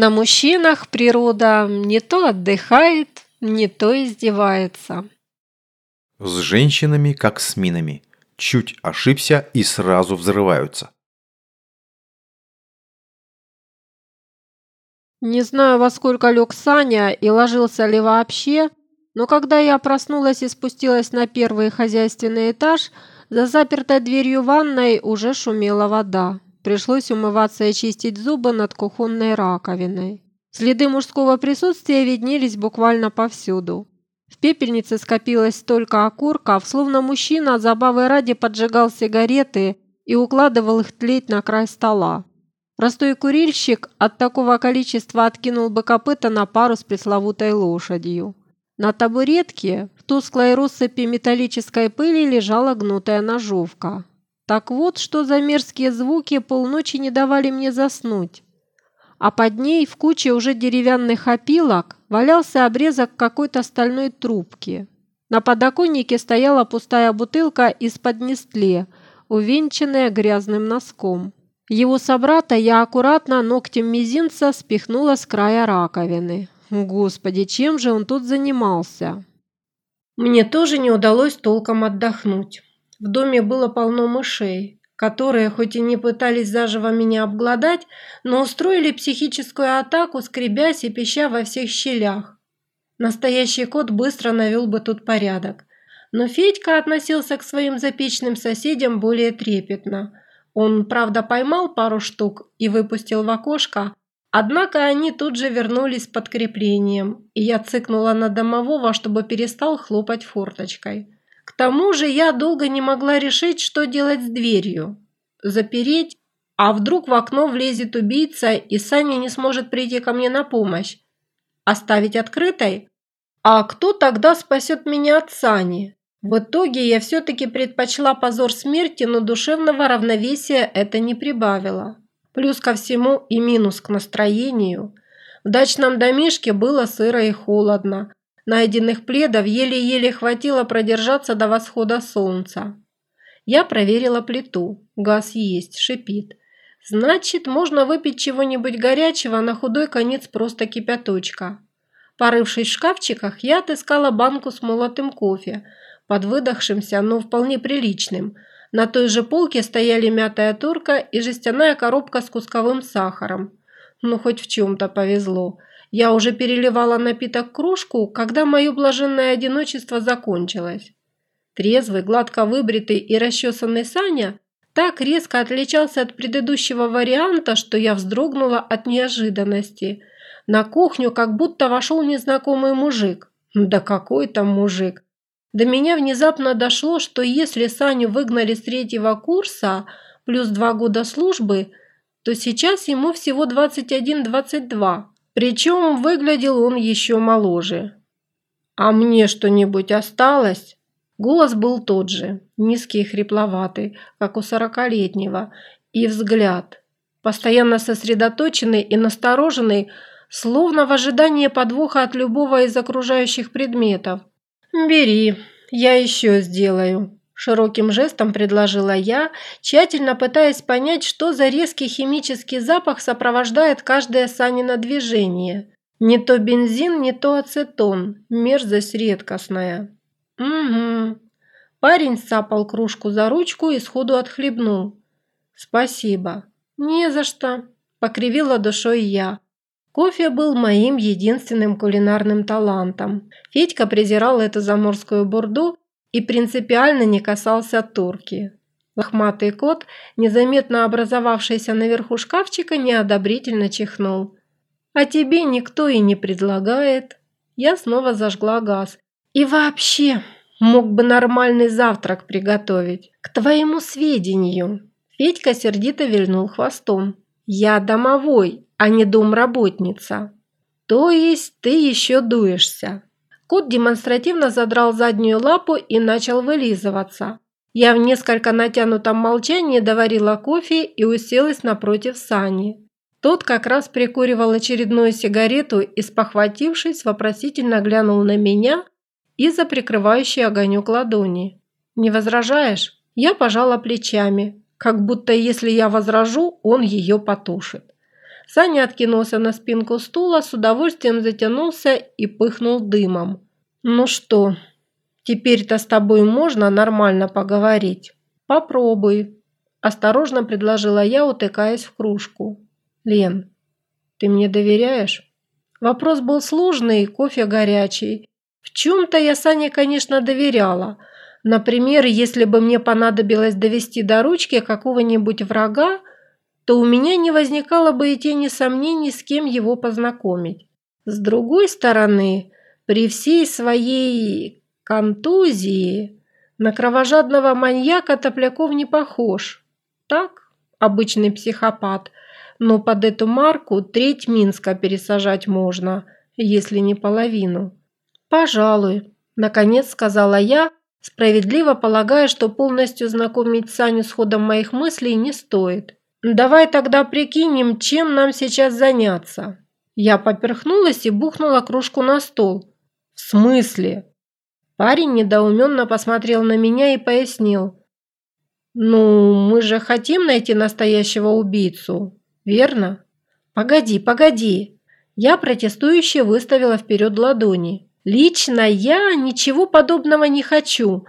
На мужчинах природа не то отдыхает, не то издевается. С женщинами, как с минами. Чуть ошибся и сразу взрываются. Не знаю, во сколько лег Саня и ложился ли вообще, но когда я проснулась и спустилась на первый хозяйственный этаж, за запертой дверью ванной уже шумела вода. Пришлось умываться и чистить зубы над кухонной раковиной. Следы мужского присутствия виднелись буквально повсюду. В пепельнице скопилось столько окурков, словно мужчина забавы ради поджигал сигареты и укладывал их тлеть на край стола. Простой курильщик от такого количества откинул бы копыта на пару с пресловутой лошадью. На табуретке в тусклой россыпи металлической пыли лежала гнутая ножовка. Так вот, что за мерзкие звуки полночи не давали мне заснуть. А под ней в куче уже деревянных опилок валялся обрезок какой-то стальной трубки. На подоконнике стояла пустая бутылка из-под Нестле, увенчанная грязным носком. Его собрата я аккуратно ногтем мизинца спихнула с края раковины. Господи, чем же он тут занимался? Мне тоже не удалось толком отдохнуть. В доме было полно мышей, которые хоть и не пытались заживо меня обглодать, но устроили психическую атаку, скребясь и пища во всех щелях. Настоящий кот быстро навел бы тут порядок. Но Федька относился к своим запечным соседям более трепетно – он, правда, поймал пару штук и выпустил в окошко, однако они тут же вернулись с подкреплением, и я цыкнула на домового, чтобы перестал хлопать форточкой. К тому же я долго не могла решить, что делать с дверью. Запереть? А вдруг в окно влезет убийца, и Саня не сможет прийти ко мне на помощь? Оставить открытой? А кто тогда спасет меня от Сани? В итоге я все-таки предпочла позор смерти, но душевного равновесия это не прибавило. Плюс ко всему и минус к настроению. В дачном домишке было сыро и холодно. Найденных пледов еле-еле хватило продержаться до восхода солнца. Я проверила плиту. Газ есть, шипит. Значит, можно выпить чего-нибудь горячего, на худой конец просто кипяточка. Порывшись в шкафчиках, я отыскала банку с молотым кофе – под выдохшимся, но вполне приличным. На той же полке стояли мятая турка и жестяная коробка с кусковым сахаром. Ну, хоть в чем-то повезло. Я уже переливала напиток кружку, когда мое блаженное одиночество закончилось. Трезвый, гладко выбритый и расчесанный Саня так резко отличался от предыдущего варианта, что я вздрогнула от неожиданности. На кухню как будто вошел незнакомый мужик. Да какой там мужик! До меня внезапно дошло, что если Саню выгнали с третьего курса плюс два года службы, то сейчас ему всего 21-22, причем выглядел он еще моложе. «А мне что-нибудь осталось?» Голос был тот же, низкий и хрипловатый, как у сорокалетнего, и взгляд, постоянно сосредоточенный и настороженный, словно в ожидании подвоха от любого из окружающих предметов. «Бери, я еще сделаю», – широким жестом предложила я, тщательно пытаясь понять, что за резкий химический запах сопровождает каждое Санино движение. Не то бензин, не то ацетон, мерзость редкостная. «Угу». Парень сапал кружку за ручку и сходу отхлебнул. «Спасибо». «Не за что», – покривила душой я. Кофе был моим единственным кулинарным талантом. Федька презирал эту заморскую бурду и принципиально не касался турки. Лохматый кот, незаметно образовавшийся наверху шкафчика, неодобрительно чихнул. «А тебе никто и не предлагает». Я снова зажгла газ. «И вообще, мог бы нормальный завтрак приготовить. К твоему сведению». Федька сердито вильнул хвостом. «Я домовой, а не домработница. То есть ты еще дуешься. Кот демонстративно задрал заднюю лапу и начал вылизываться. Я в несколько натянутом молчании доварила кофе и уселась напротив Сани. Тот как раз прикуривал очередную сигарету и, спохватившись, вопросительно глянул на меня и за прикрывающий огонек ладони. «Не возражаешь?» Я пожала плечами, как будто если я возражу, он ее потушит. Саня откинулся на спинку стула, с удовольствием затянулся и пыхнул дымом. «Ну что, теперь-то с тобой можно нормально поговорить?» «Попробуй», – осторожно предложила я, утыкаясь в кружку. «Лен, ты мне доверяешь?» Вопрос был сложный, кофе горячий. В чем-то я Сане, конечно, доверяла. Например, если бы мне понадобилось довести до ручки какого-нибудь врага, то у меня не возникало бы и тени сомнений, с кем его познакомить. С другой стороны, при всей своей контузии на кровожадного маньяка Топляков не похож. Так, обычный психопат – но под эту марку треть Минска пересажать можно, если не половину. «Пожалуй», – наконец сказала я, справедливо полагая, что полностью знакомить Саню с ходом моих мыслей не стоит. «Давай тогда прикинем, чем нам сейчас заняться». Я поперхнулась и бухнула кружку на стол. «В смысле?» Парень недоуменно посмотрел на меня и пояснил. «Ну, мы же хотим найти настоящего убийцу верно? Погоди, погоди. Я протестующе выставила вперед ладони. Лично я ничего подобного не хочу.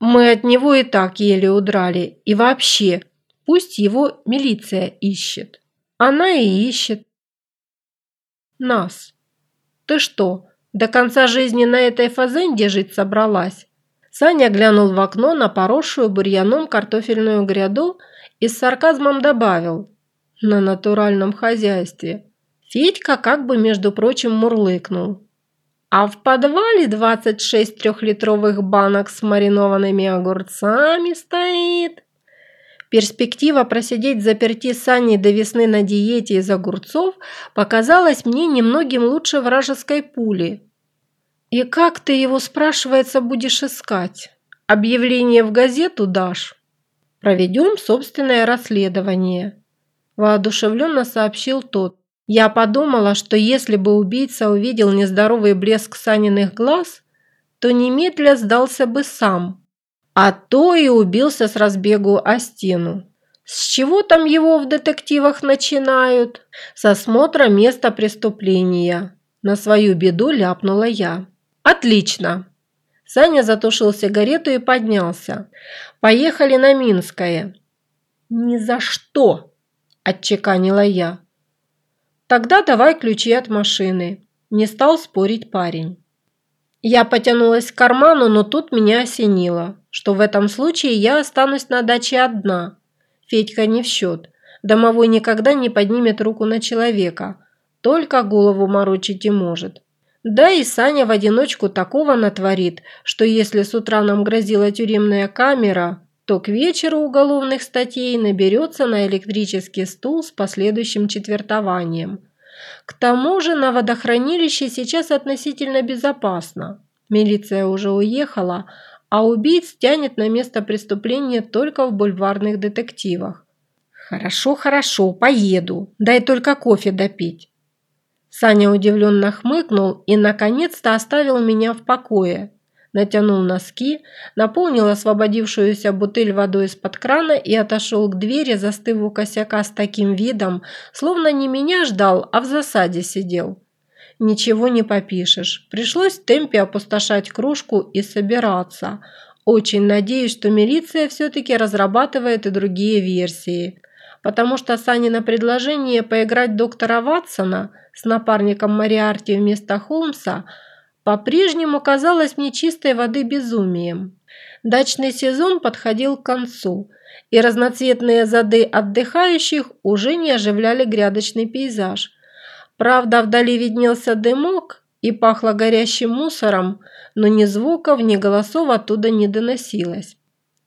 Мы от него и так еле удрали. И вообще, пусть его милиция ищет. Она и ищет. Нас. Ты что, до конца жизни на этой фазенде жить собралась? Саня глянул в окно на поросшую бурьяном картофельную гряду и с сарказмом добавил на натуральном хозяйстве. Федька как бы, между прочим, мурлыкнул. А в подвале 26 трехлитровых банок с маринованными огурцами стоит. Перспектива просидеть заперти сани до весны на диете из огурцов показалась мне немногим лучше вражеской пули. «И как ты его, спрашивается, будешь искать? Объявление в газету дашь?» «Проведем собственное расследование воодушевленно сообщил тот. Я подумала, что если бы убийца увидел нездоровый блеск Саниных глаз, то немедля сдался бы сам, а то и убился с разбегу о стену. С чего там его в детективах начинают? С осмотра места преступления. На свою беду ляпнула я. Отлично. Саня затушил сигарету и поднялся. Поехали на Минское. Ни за что, отчеканила я. Тогда давай ключи от машины. Не стал спорить парень. Я потянулась к карману, но тут меня осенило, что в этом случае я останусь на даче одна. Федька не в счет. Домовой никогда не поднимет руку на человека, только голову морочить и может. Да и Саня в одиночку такого натворит, что если с утра нам грозила тюремная камера, то к вечеру уголовных статей наберется на электрический стул с последующим четвертованием. К тому же на водохранилище сейчас относительно безопасно. Милиция уже уехала, а убийц тянет на место преступления только в бульварных детективах. «Хорошо, хорошо, поеду. Дай только кофе допить». Саня удивленно хмыкнул и, наконец-то, оставил меня в покое натянул носки, наполнил освободившуюся бутыль водой из-под крана и отошел к двери, застыв у косяка с таким видом, словно не меня ждал, а в засаде сидел. Ничего не попишешь. Пришлось в темпе опустошать кружку и собираться. Очень надеюсь, что милиция все-таки разрабатывает и другие версии. Потому что Санина предложение поиграть доктора Ватсона с напарником Мариарти вместо Холмса – по-прежнему казалось мне чистой воды безумием. Дачный сезон подходил к концу, и разноцветные зады отдыхающих уже не оживляли грядочный пейзаж. Правда, вдали виднелся дымок и пахло горящим мусором, но ни звуков, ни голосов оттуда не доносилось.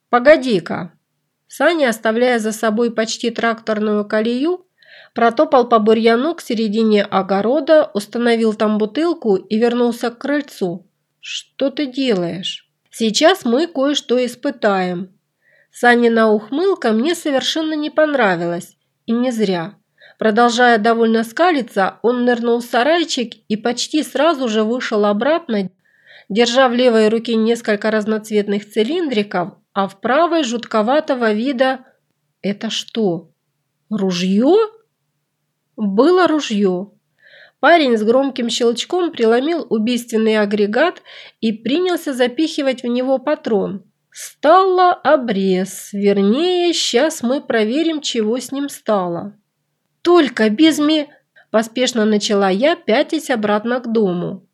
«Погоди-ка!» Саня, оставляя за собой почти тракторную колею, Протопал по бурьяну к середине огорода, установил там бутылку и вернулся к крыльцу. «Что ты делаешь?» «Сейчас мы кое-что испытаем». Санина ухмылка мне совершенно не понравилась, и не зря. Продолжая довольно скалиться, он нырнул в сарайчик и почти сразу же вышел обратно, держа в левой руке несколько разноцветных цилиндриков, а в правой жутковатого вида... Это что, ружье? Было ружье. Парень с громким щелчком преломил убийственный агрегат и принялся запихивать в него патрон. Стало обрез, вернее, сейчас мы проверим, чего с ним стало. «Только без ми...» – поспешно начала я, пятясь обратно к дому.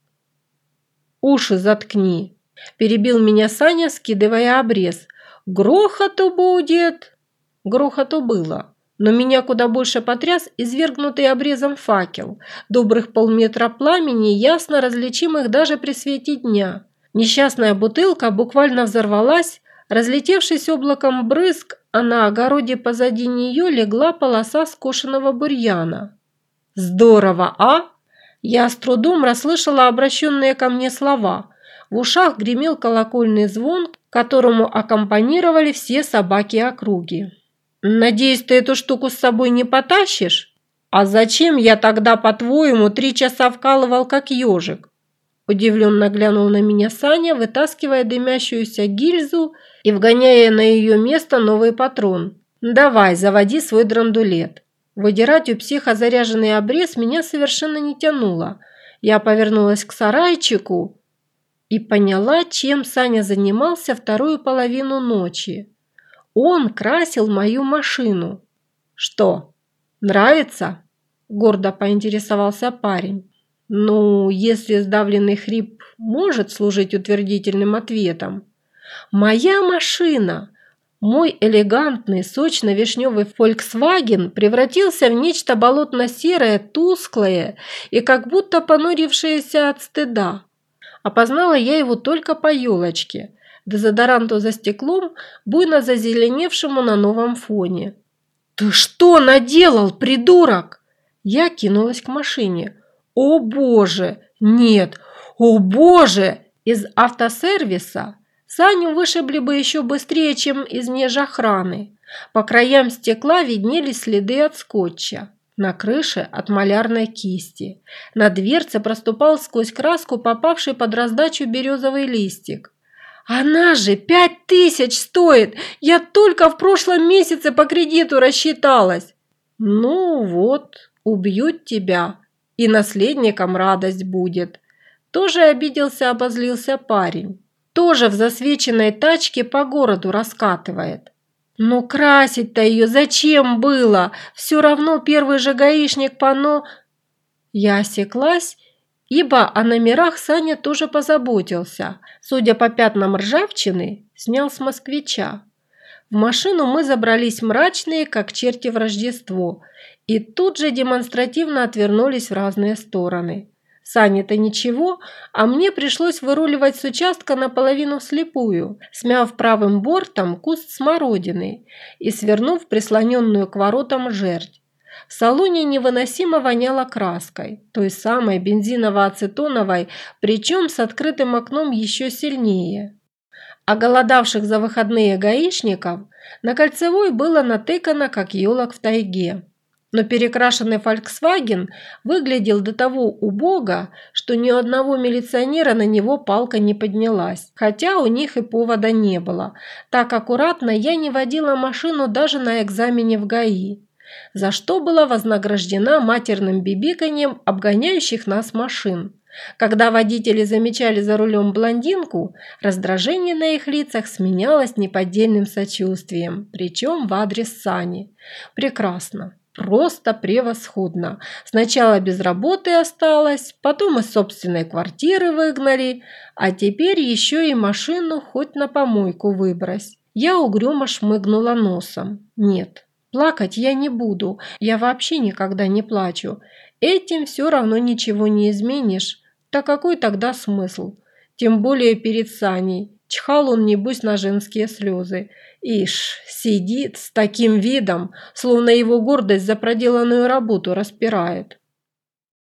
«Уши заткни!» – перебил меня Саня, скидывая обрез. «Грохоту будет!» Грохоту было, но меня куда больше потряс извергнутый обрезом факел. Добрых полметра пламени, ясно различимых даже при свете дня. Несчастная бутылка буквально взорвалась, разлетевшись облаком брызг, а на огороде позади нее легла полоса скошенного бурьяна. «Здорово, а?» Я с трудом расслышала обращенные ко мне слова. В ушах гремел колокольный звон, которому аккомпанировали все собаки округи. «Надеюсь, ты эту штуку с собой не потащишь? А зачем я тогда, по-твоему, три часа вкалывал как ежик?» Удивленно глянул на меня Саня, вытаскивая дымящуюся гильзу и вгоняя на ее место новый патрон. «Давай, заводи свой драндулет». Выдирать у психа заряженный обрез меня совершенно не тянуло. Я повернулась к сарайчику и поняла, чем Саня занимался вторую половину ночи. Он красил мою машину. «Что, нравится?» – гордо поинтересовался парень. «Ну, если сдавленный хрип может служить утвердительным ответом. Моя машина!» Мой элегантный, сочно-вишневый Volkswagen превратился в нечто болотно-серое, тусклое и как будто понурившееся от стыда. Опознала я его только по елочке, дезодоранту за стеклом, буйно зазеленевшему на новом фоне. «Ты что наделал, придурок?» Я кинулась к машине. «О боже! Нет! О боже!» Из автосервиса Саню вышибли бы еще быстрее, чем из межохраны. По краям стекла виднелись следы от скотча. На крыше от малярной кисти. На дверце проступал сквозь краску попавший под раздачу березовый листик. «Она же пять тысяч стоит! Я только в прошлом месяце по кредиту рассчиталась!» «Ну вот, убьют тебя, и наследникам радость будет!» Тоже обиделся, обозлился парень тоже в засвеченной тачке по городу раскатывает. Но красить-то ее зачем было? Все равно первый же гаишник пано... Я осеклась, ибо о номерах Саня тоже позаботился. Судя по пятнам ржавчины, снял с москвича. В машину мы забрались мрачные, как черти в Рождество, и тут же демонстративно отвернулись в разные стороны. Сане-то ничего, а мне пришлось выруливать с участка наполовину вслепую, смяв правым бортом куст смородины и свернув прислоненную к воротам жердь. В салоне невыносимо воняло краской, той самой бензиново-ацетоновой, причем с открытым окном еще сильнее. А голодавших за выходные гаишников на кольцевой было натыкано, как елок в тайге. Но перекрашенный Volkswagen выглядел до того убого, что ни у одного милиционера на него палка не поднялась. Хотя у них и повода не было. Так аккуратно я не водила машину даже на экзамене в ГАИ. За что была вознаграждена матерным бибиканьем обгоняющих нас машин. Когда водители замечали за рулем блондинку, раздражение на их лицах сменялось неподдельным сочувствием, причем в адрес Сани. Прекрасно. Просто превосходно. Сначала без работы осталась, потом из собственной квартиры выгнали, а теперь еще и машину хоть на помойку выбрось. Я угрюмо шмыгнула носом. Нет, плакать я не буду, я вообще никогда не плачу. Этим все равно ничего не изменишь. Так какой тогда смысл? Тем более перед Саней. Чхал он, небось, на женские слезы. Ишь, сидит с таким видом, словно его гордость за проделанную работу распирает.